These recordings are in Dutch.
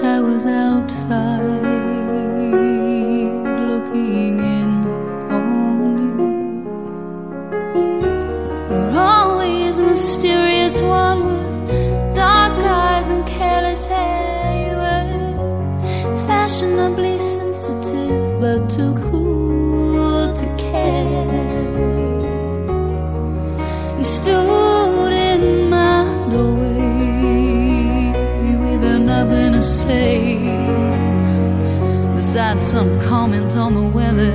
I was outside looking in on you. You're always mysterious one with dark eyes and careless hair. You were fashionably sensitive, but too some comment on the weather.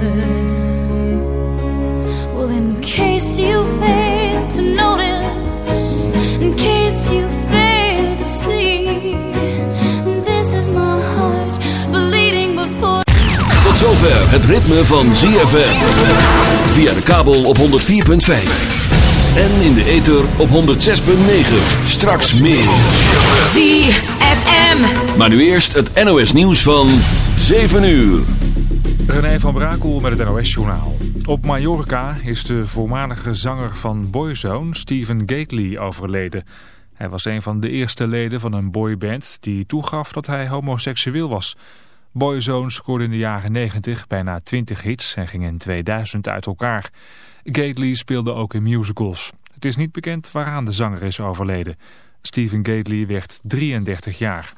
Well, in case you fail to notice, in case you fail to see, this is my heart bleeding before. Tot zover het ritme van ZFM. Via de kabel op 104.5. En in de ether op 106.9. Straks meer. ZFM. Maar nu eerst het NOS nieuws van 7 uur. René van Brakel met het NOS-journaal. Op Mallorca is de voormalige zanger van Boyzone, Stephen Gately, overleden. Hij was een van de eerste leden van een boyband die toegaf dat hij homoseksueel was. Boyzone scoorde in de jaren 90 bijna 20 hits en ging in 2000 uit elkaar. Gately speelde ook in musicals. Het is niet bekend waaraan de zanger is overleden. Stephen Gately werd 33 jaar.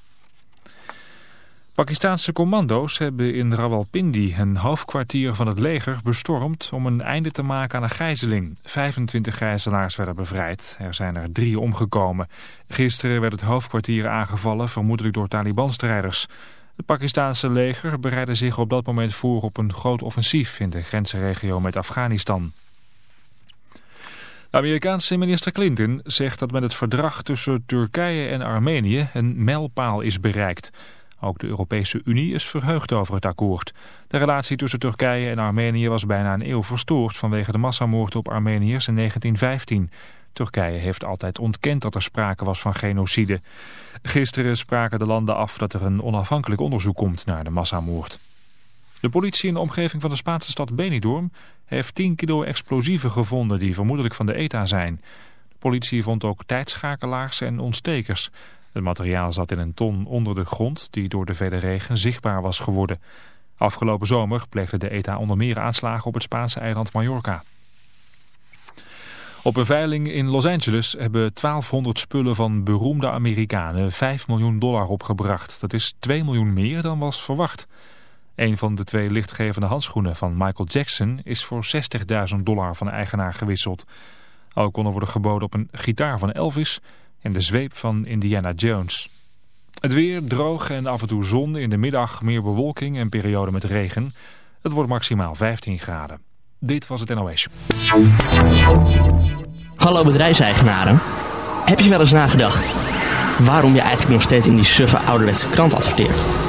Pakistaanse commando's hebben in Rawalpindi een hoofdkwartier van het leger bestormd om een einde te maken aan een gijzeling. 25 gijzelaars werden bevrijd. Er zijn er drie omgekomen. Gisteren werd het hoofdkwartier aangevallen, vermoedelijk door Taliban-strijders. Het Pakistaanse leger bereidde zich op dat moment voor op een groot offensief in de grensregio met Afghanistan. Amerikaanse minister Clinton zegt dat met het verdrag tussen Turkije en Armenië een mijlpaal is bereikt. Ook de Europese Unie is verheugd over het akkoord. De relatie tussen Turkije en Armenië was bijna een eeuw verstoord vanwege de massamoord op Armeniërs in 1915. Turkije heeft altijd ontkend dat er sprake was van genocide. Gisteren spraken de landen af dat er een onafhankelijk onderzoek komt naar de massamoord. De politie in de omgeving van de Spaanse stad Benidorm heeft 10 kilo explosieven gevonden die vermoedelijk van de ETA zijn. De politie vond ook tijdschakelaars en ontstekers. Het materiaal zat in een ton onder de grond die door de vele regen zichtbaar was geworden. Afgelopen zomer pleegde de ETA onder meer aanslagen op het Spaanse eiland Mallorca. Op een veiling in Los Angeles hebben 1200 spullen van beroemde Amerikanen 5 miljoen dollar opgebracht. Dat is 2 miljoen meer dan was verwacht. Een van de twee lichtgevende handschoenen van Michael Jackson is voor 60.000 dollar van de eigenaar gewisseld. Ook kon er worden geboden op een gitaar van Elvis en de zweep van Indiana Jones. Het weer droog en af en toe zon. In de middag meer bewolking en periode met regen. Het wordt maximaal 15 graden. Dit was het NOS. Hallo bedrijfseigenaren. Heb je wel eens nagedacht waarom je eigenlijk nog steeds in die suffe ouderwetse krant adverteert?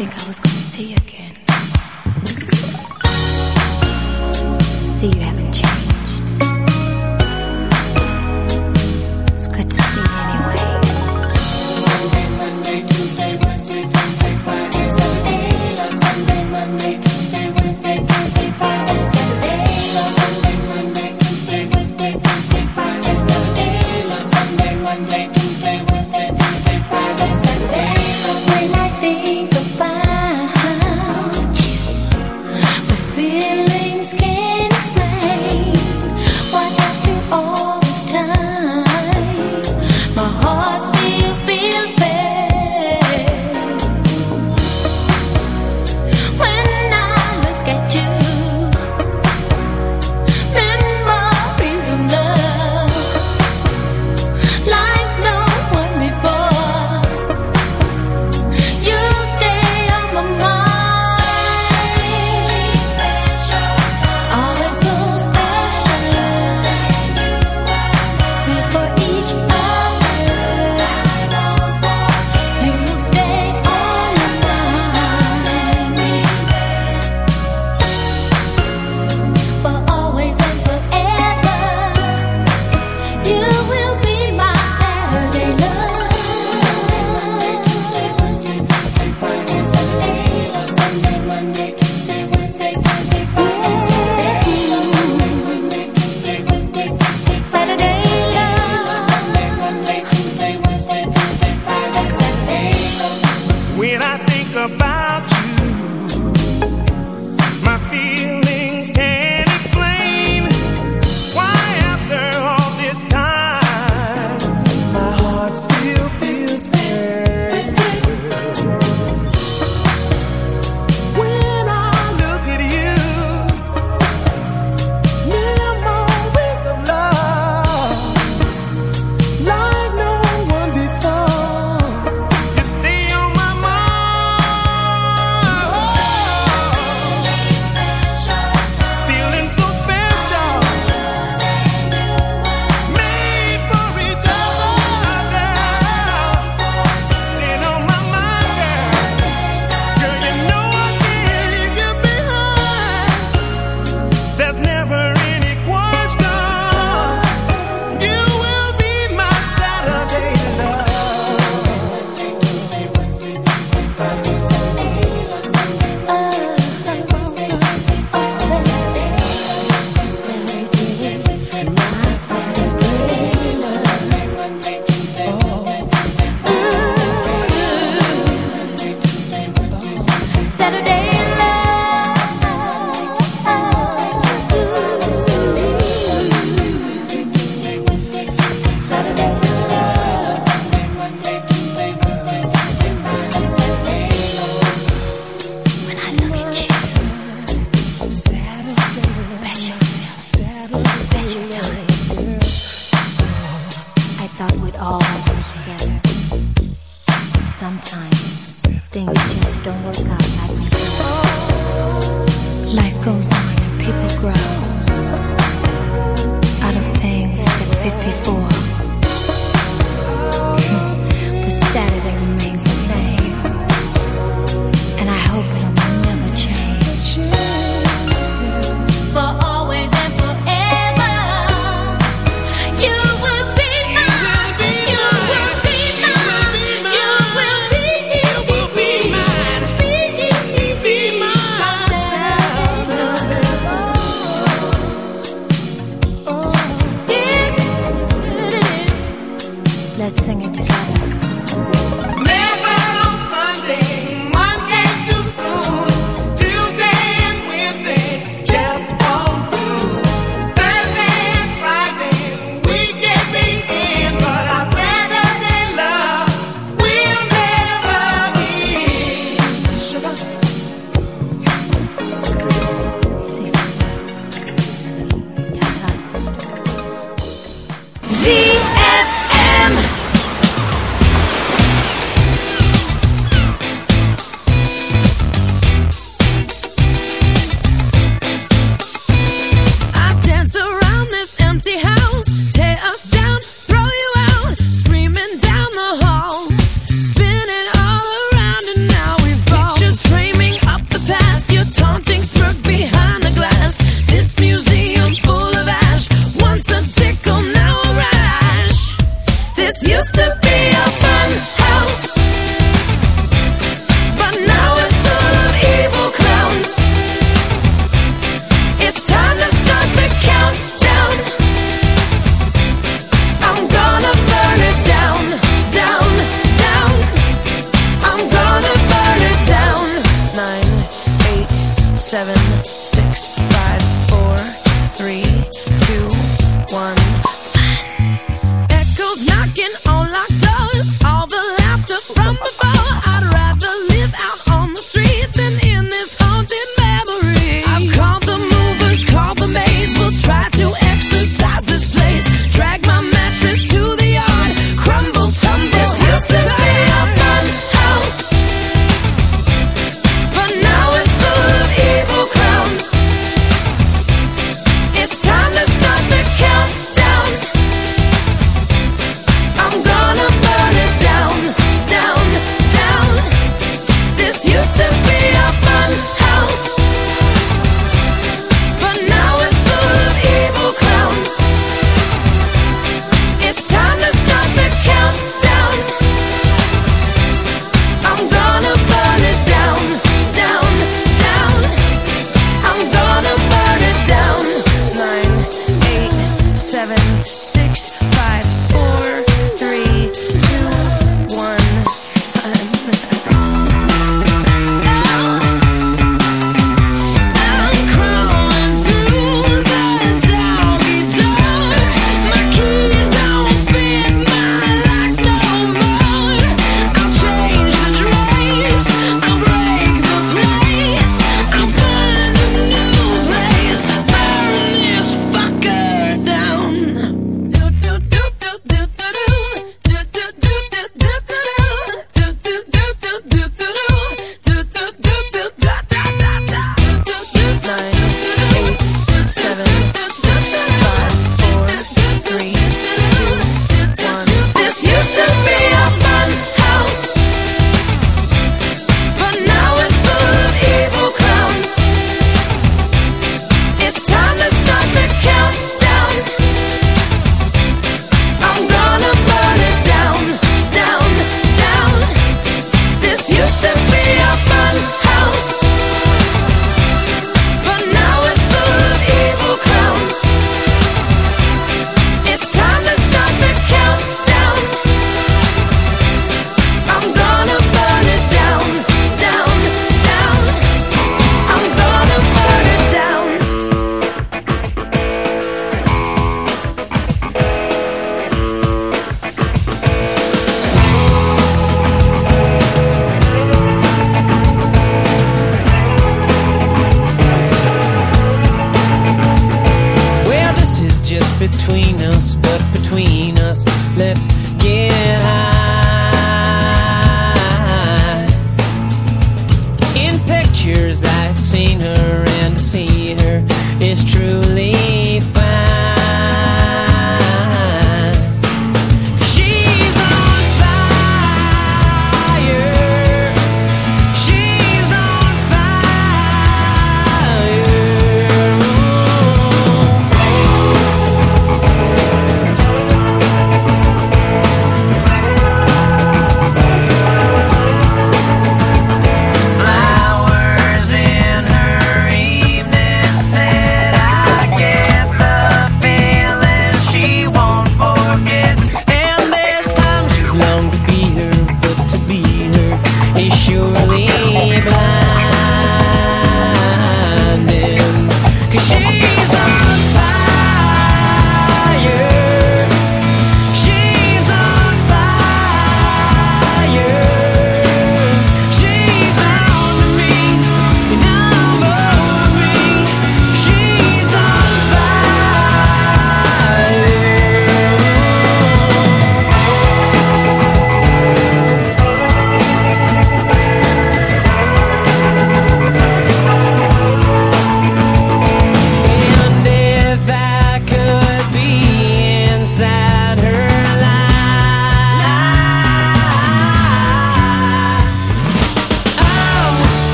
Think I was Life goes on and people grow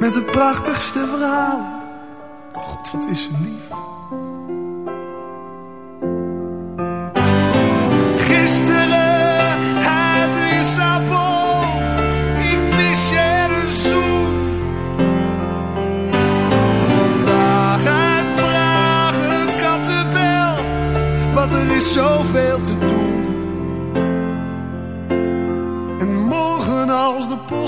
Met de prachtigste verhalen. God, wat is ze lief. Gisteren uit Lissabon. Ik mis je een zoen. Vandaag uit Praag kattenbel. Want er is zoveel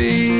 Be?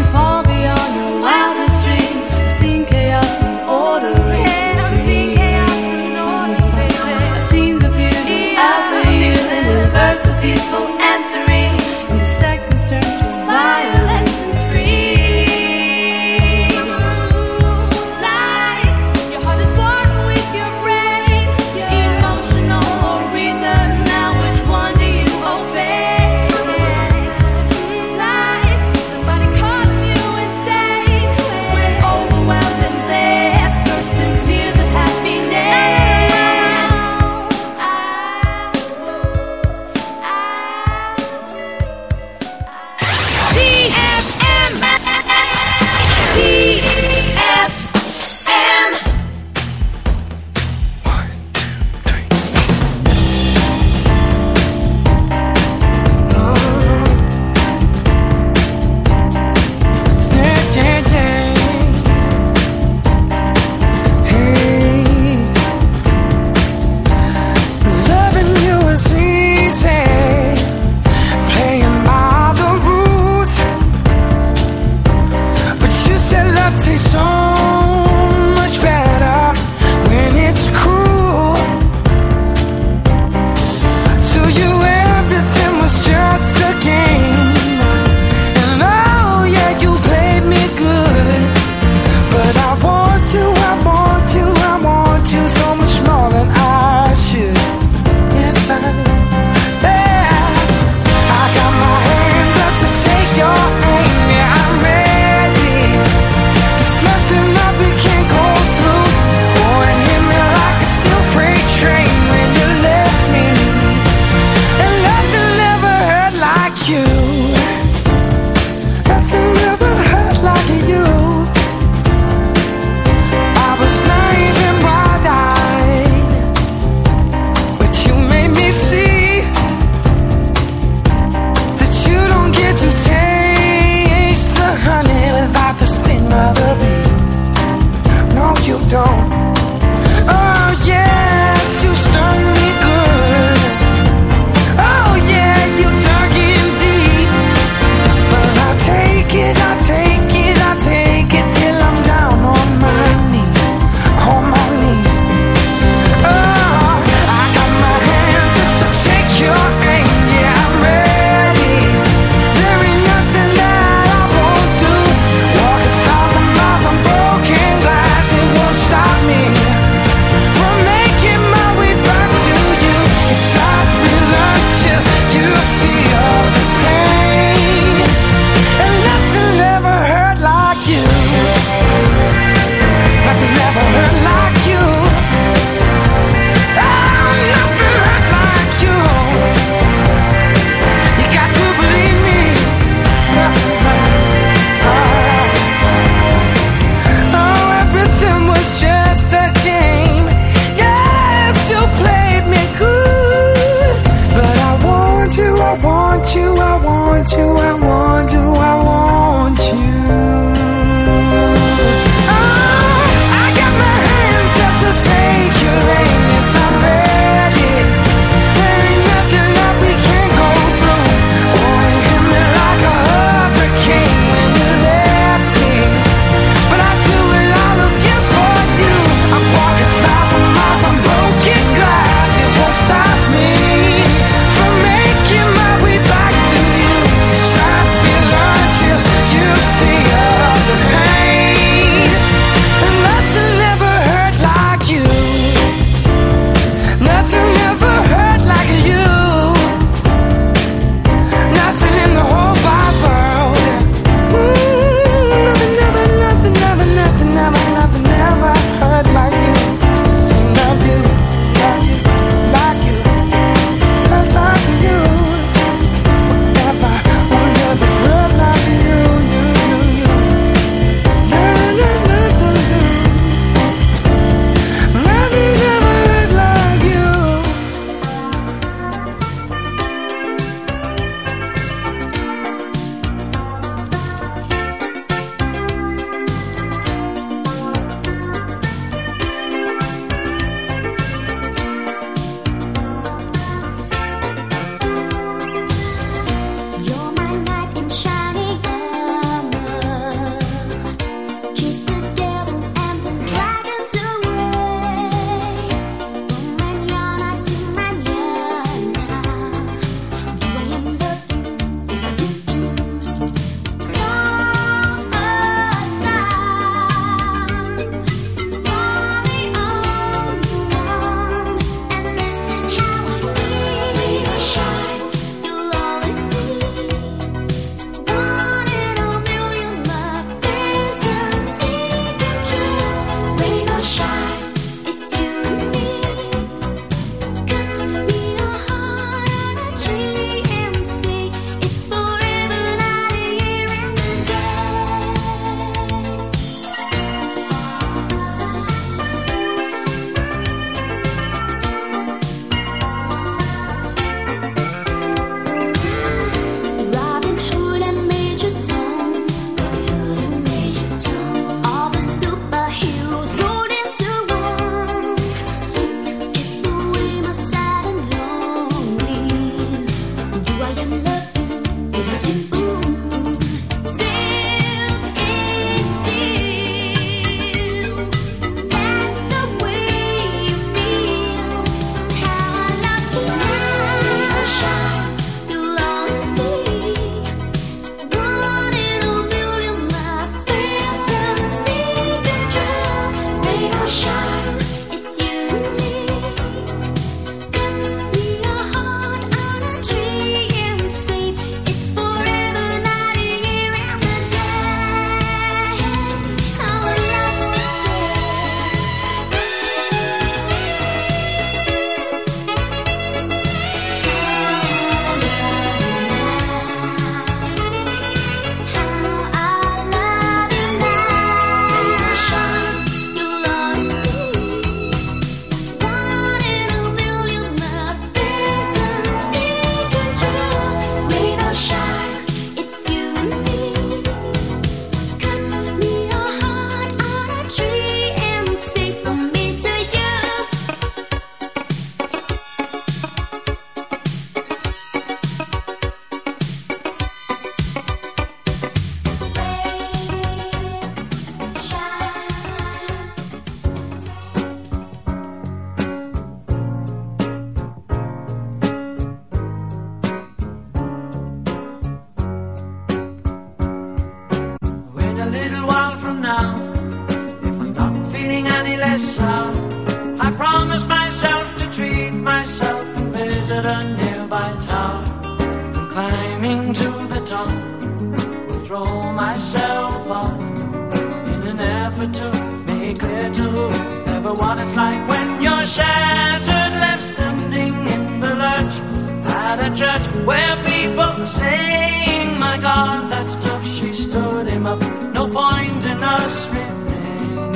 A church where people saying, My God, that's tough. She stood him up. No point in us remaining.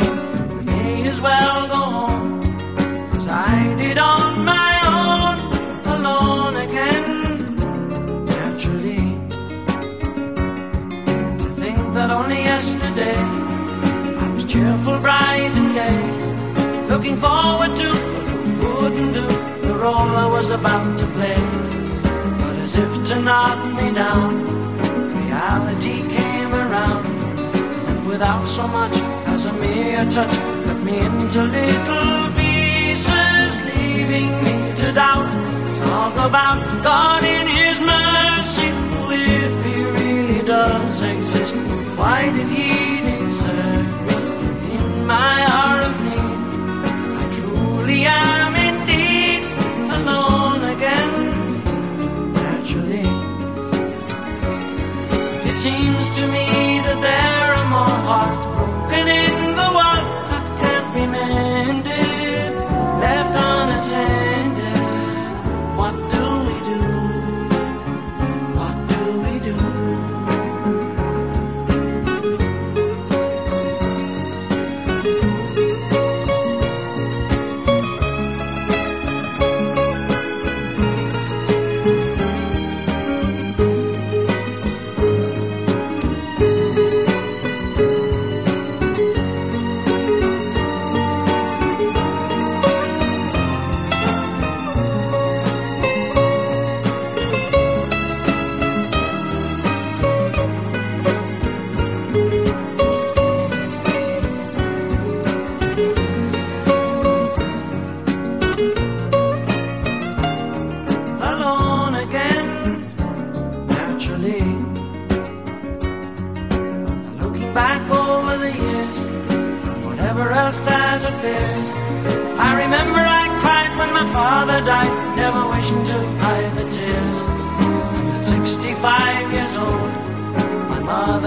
We may as well go home. As I did on my own, alone again. Naturally, to think that only yesterday I was cheerful, bright, and gay. Looking forward to what who wouldn't do the role I was about to play. To knock me down, reality came around. And without so much as a mere touch, cut me into little pieces, leaving me to doubt. Talk about God in His mercy, if He really does exist. Why did He desert me in my hour of need? I truly am seems to me that there are more hearts broken